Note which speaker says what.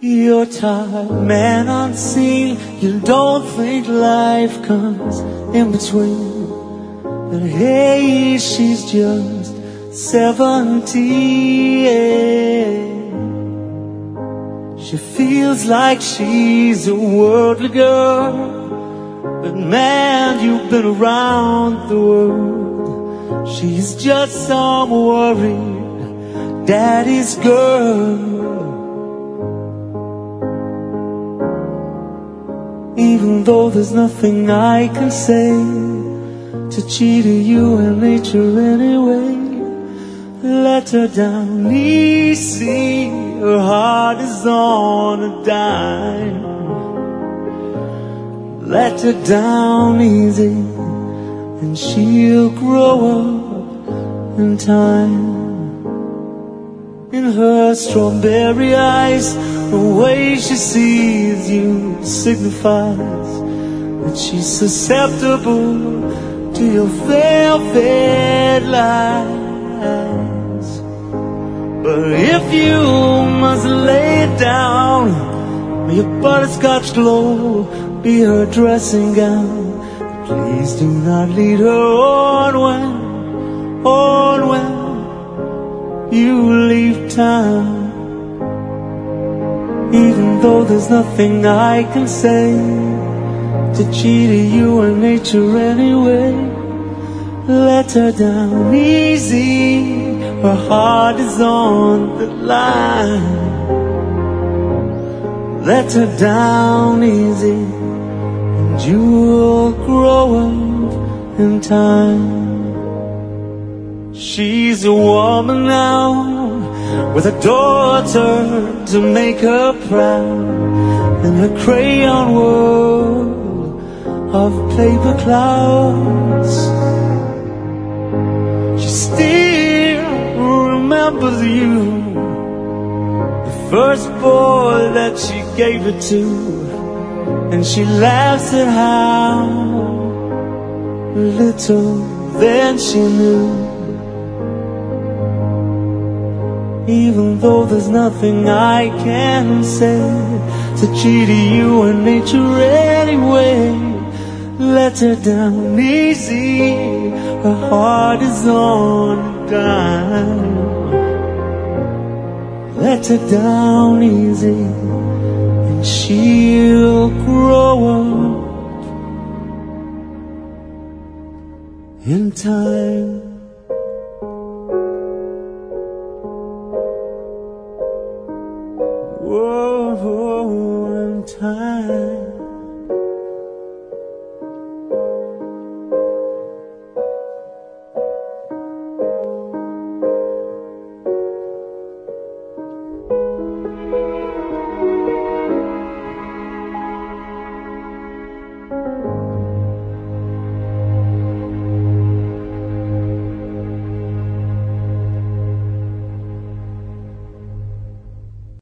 Speaker 1: You're tired, man unseen. You don't think life comes in between. But hey, she's just seventeen. She feels like she's a worldly girl. But man, you've been around the world. She's just some worried daddy's girl. Even though there's nothing I can say to cheat you and nature anyway. Let her down easy, her heart is on a dime. Let her down easy, and she'll grow up in time. In her strawberry eyes, the way she sees you signifies that she's susceptible to your velvet lies. But if you must lay it down, may your butterscotch glow be her dressing gown. Please do not lead her on when, on when you leave Even though there's nothing I can say to cheat you and nature anyway. Let her down easy, her heart is on the line. Let her down easy, and you'll grow up in time. She's a woman now with a daughter to make her proud in her crayon world of paper clouds. She still remembers you, the first boy that she gave it to, and she laughs at how little then she knew. Even though there's nothing I can say to cheat you and nature anyway. Let her down easy, her heart is on a dime. Let her down easy, and she'll grow up in time. Whoa, in time.